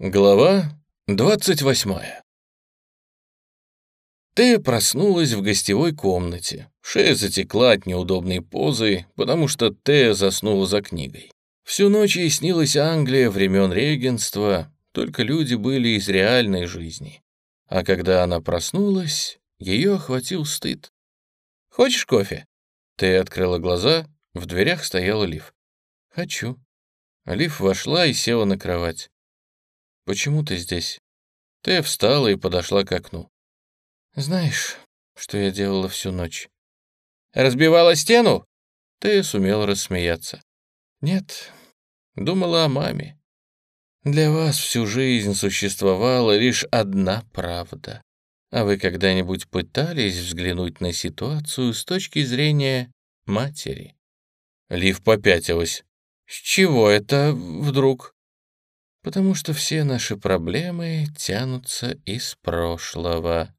Глава 28 Тея проснулась в гостевой комнате. Шея затекла от неудобной позы, потому что Тея заснула за книгой. Всю ночь ей снилась Англия времен регенства, только люди были из реальной жизни. А когда она проснулась, ее охватил стыд. «Хочешь кофе?» Тея открыла глаза, в дверях стоял Лив. «Хочу». Лив вошла и села на кровать. «Почему ты здесь?» Тея встала и подошла к окну. «Знаешь, что я делала всю ночь?» «Разбивала стену?» Тея сумела рассмеяться. «Нет, думала о маме. Для вас всю жизнь существовала лишь одна правда. А вы когда-нибудь пытались взглянуть на ситуацию с точки зрения матери?» Лив попятилась. «С чего это вдруг?» Потому что все наши проблемы тянутся из прошлого.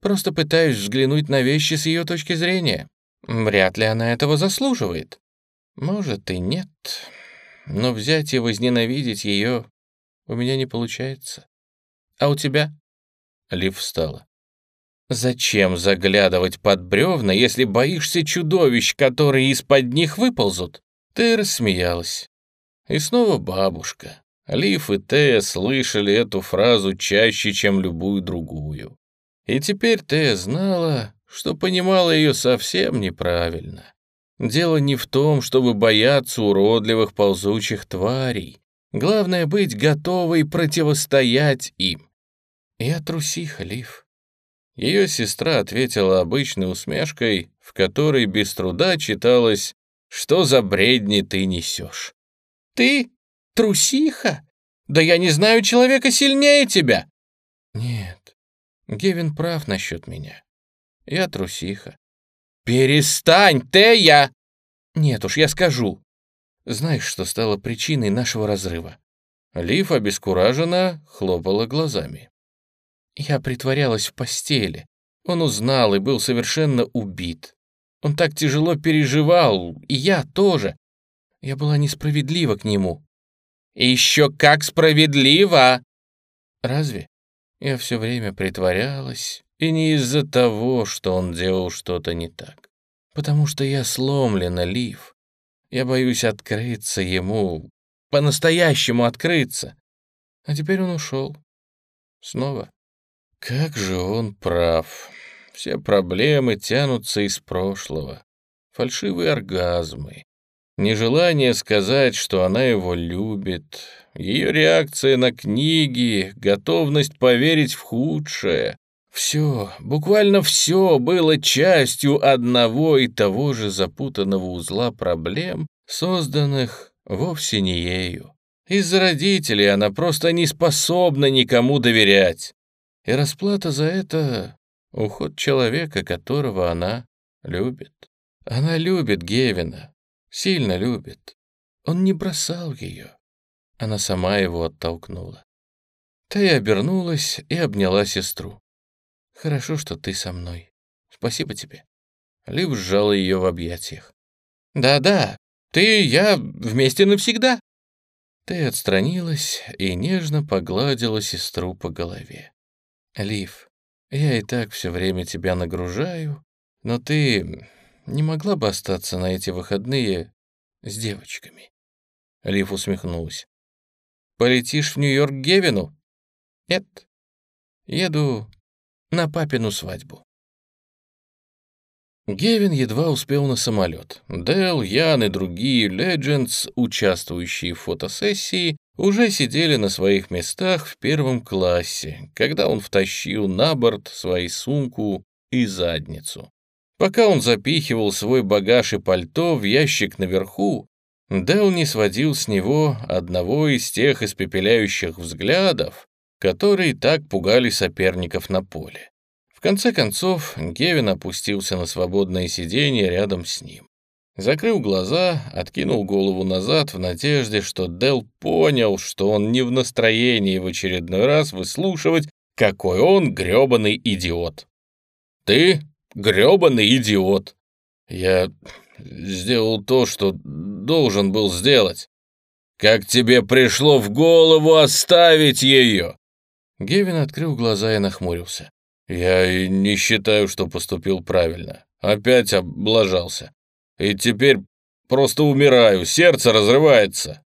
Просто пытаюсь взглянуть на вещи с ее точки зрения. Вряд ли она этого заслуживает. Может и нет, но взять и возненавидеть ее у меня не получается. А у тебя? Лив встала. Зачем заглядывать под бревна, если боишься чудовищ, которые из-под них выползут? Ты рассмеялась. И снова бабушка. Лив и Тея слышали эту фразу чаще, чем любую другую. И теперь Тея знала, что понимала ее совсем неправильно. Дело не в том, чтобы бояться уродливых ползучих тварей. Главное — быть готовой противостоять им. «Я трусиха, Лив». Ее сестра ответила обычной усмешкой, в которой без труда читалось «Что за бредни ты несешь?» «Ты Трусиха? Да я не знаю человека сильнее тебя!» «Нет, Гевин прав насчет меня. Я трусиха». «Перестань, Тея!» «Нет уж, я скажу. Знаешь, что стало причиной нашего разрыва?» Лив обескураженно хлопала глазами. «Я притворялась в постели. Он узнал и был совершенно убит. Он так тяжело переживал, и я тоже. Я была несправедлива к нему. Еще как справедливо!» «Разве? Я все время притворялась, и не из-за того, что он делал что-то не так. Потому что я сломлена, Лив. Я боюсь открыться ему, по-настоящему открыться. А теперь он ушел. Снова. Как же он прав. Все проблемы тянутся из прошлого. Фальшивые оргазмы, Нежелание сказать, что она его любит, ее реакция на книги, готовность поверить в худшее. Все, буквально все было частью одного и того же запутанного узла проблем, созданных вовсе не ею. Из-за родителей она просто не способна никому доверять. И расплата за это — уход человека, которого она любит. Она любит Гевина, Сильно любит. Он не бросал ее. Она сама его оттолкнула. Тая обернулась и обняла сестру. «Хорошо, что ты со мной. Спасибо тебе». Лив сжала ее в объятиях. «Да-да, ты и я вместе навсегда». Ты отстранилась и нежно погладила сестру по голове. «Лив, я и так все время тебя нагружаю, но ты не могла бы остаться на эти выходные с девочками?» Лив усмехнулась. «Полетишь в Нью-Йорк к Гевину?» «Нет. Еду на папину свадьбу». Гевин едва успел на самолет. Дэл, Ян и другие Legends, участвующие в фотосессии, уже сидели на своих местах в первом классе, когда он втащил на борт свою сумку и задницу. Пока он запихивал свой багаж и пальто в ящик наверху, Дэл не сводил с него одного из тех испепеляющих взглядов, которые так пугали соперников на поле. В конце концов, Гевин опустился на свободное сиденье рядом с ним. Закрыл глаза, откинул голову назад в надежде, что Дел понял, что он не в настроении в очередной раз выслушивать, какой он грёбаный идиот. «Ты грёбаный идиот. Я сделал то, что должен был сделать. Как тебе пришло в голову оставить ее?» Гевин открыл глаза и нахмурился. «Я не считаю, что поступил правильно. Опять облажался. И теперь просто умираю, сердце разрывается».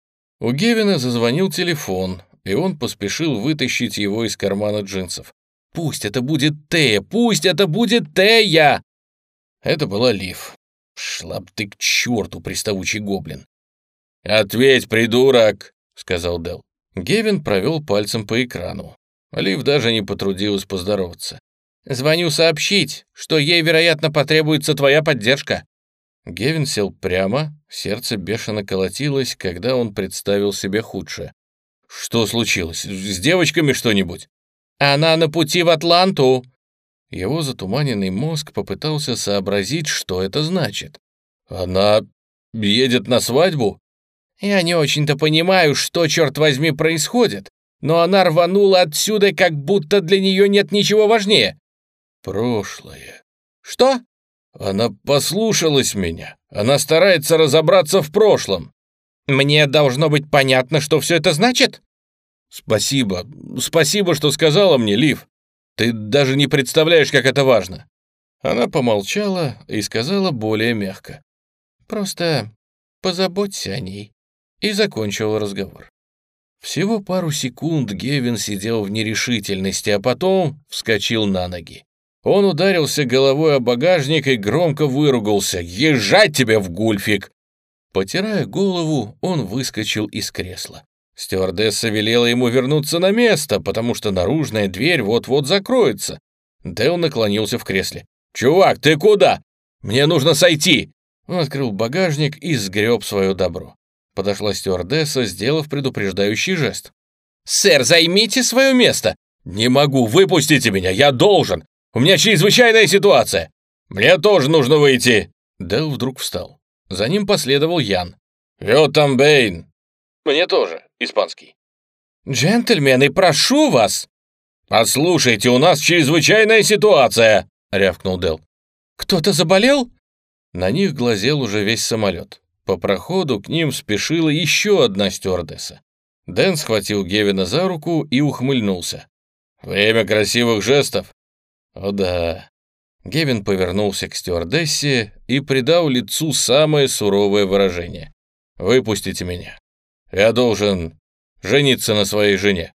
У Гевина зазвонил телефон, и он поспешил вытащить его из кармана джинсов. «Пусть это будет Тея! Пусть это будет Тея!» Это была Лив. «Шла б ты к черту, приставучий гоблин!» «Ответь, придурок!» — сказал Дел. Гевин провел пальцем по экрану. Лив даже не потрудилась поздороваться. «Звоню сообщить, что ей, вероятно, потребуется твоя поддержка». Гевин сел прямо, сердце бешено колотилось, когда он представил себе худшее. «Что случилось? С девочками что-нибудь?» «Она на пути в Атланту!» Его затуманенный мозг попытался сообразить, что это значит. «Она едет на свадьбу?» «Я не очень-то понимаю, что, черт возьми, происходит, но она рванула отсюда, как будто для нее нет ничего важнее». «Прошлое». «Что?» «Она послушалась меня. Она старается разобраться в прошлом». «Мне должно быть понятно, что все это значит?» «Спасибо. Спасибо, что сказала мне, Лив. Ты даже не представляешь, как это важно». Она помолчала и сказала более мягко. «Просто позаботься о ней». И закончила разговор. Всего пару секунд Гевин сидел в нерешительности, а потом вскочил на ноги. Он ударился головой о багажник и громко выругался. «Езжать тебе в гульфик!» Потирая голову, он выскочил из кресла. Стюардесса велела ему вернуться на место, потому что наружная дверь вот-вот закроется. Дэл наклонился в кресле. «Чувак, ты куда? Мне нужно сойти!» Он открыл багажник и сгреб свое добро. Подошла стюардесса, сделав предупреждающий жест. «Сэр, займите свое место!» «Не могу, выпустите меня, я должен! У меня чрезвычайная ситуация! Мне тоже нужно выйти!» Дэл вдруг встал. За ним последовал Ян. «Вётам Бэйн!» «Мне тоже испанский. «Джентльмены, прошу вас!» «Послушайте, у нас чрезвычайная ситуация!» — рявкнул Дел. «Кто-то заболел?» На них глазел уже весь самолет. По проходу к ним спешила еще одна стюардесса. Дэн схватил Гевина за руку и ухмыльнулся. «Время красивых жестов?» «О да». Гевин повернулся к стюардессе и придал лицу самое суровое выражение. «Выпустите меня. Я должен жениться на своей жене».